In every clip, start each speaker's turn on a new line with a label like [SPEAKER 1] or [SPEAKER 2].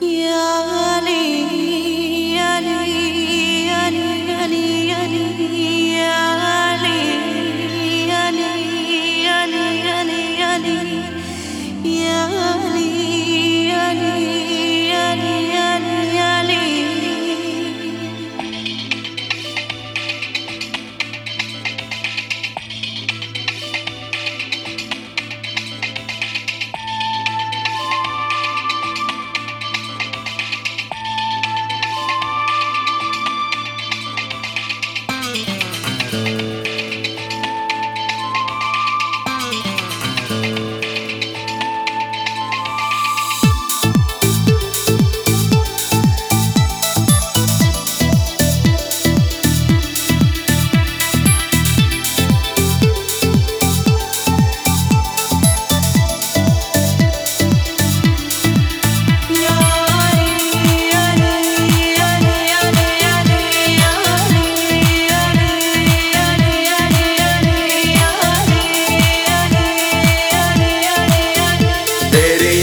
[SPEAKER 1] 呀。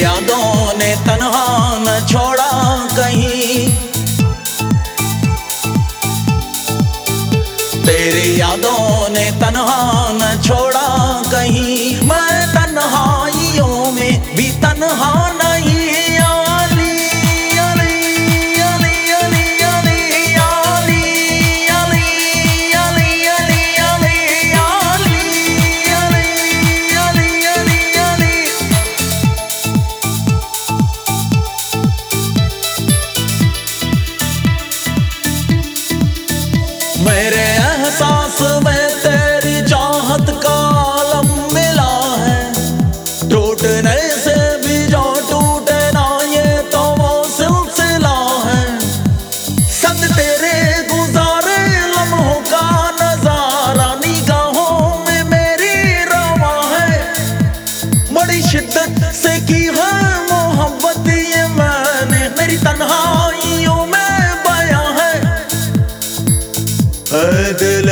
[SPEAKER 1] यादों ने तनहा न छोड़ा कहीं। तेरी यादों ने तनहा न छोड़ा कहीं। मैं muere.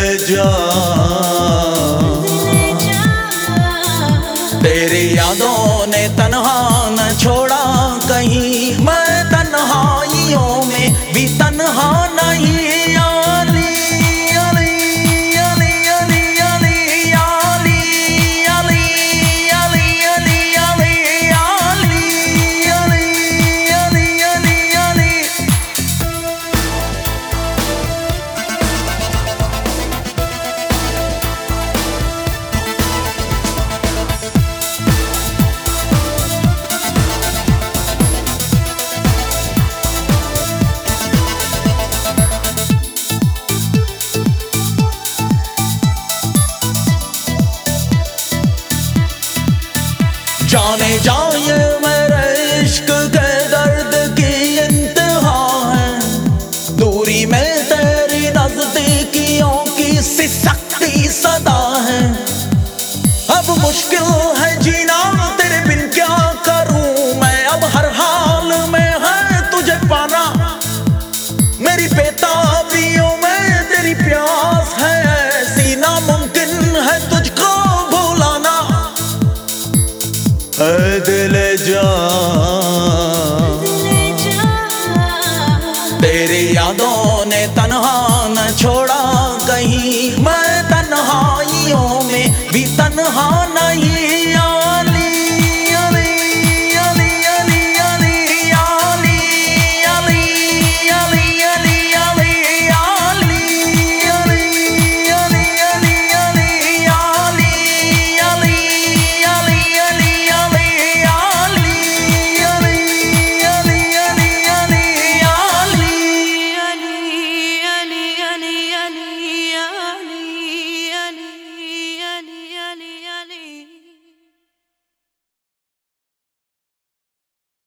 [SPEAKER 1] जा तेरी यादों ने तनहा न छोड़ा कहीं। मैं 就因为 यादों ने तनहा न छोड़ा कहीं। मैं तन्हाइयों में भी तन्हा नहीं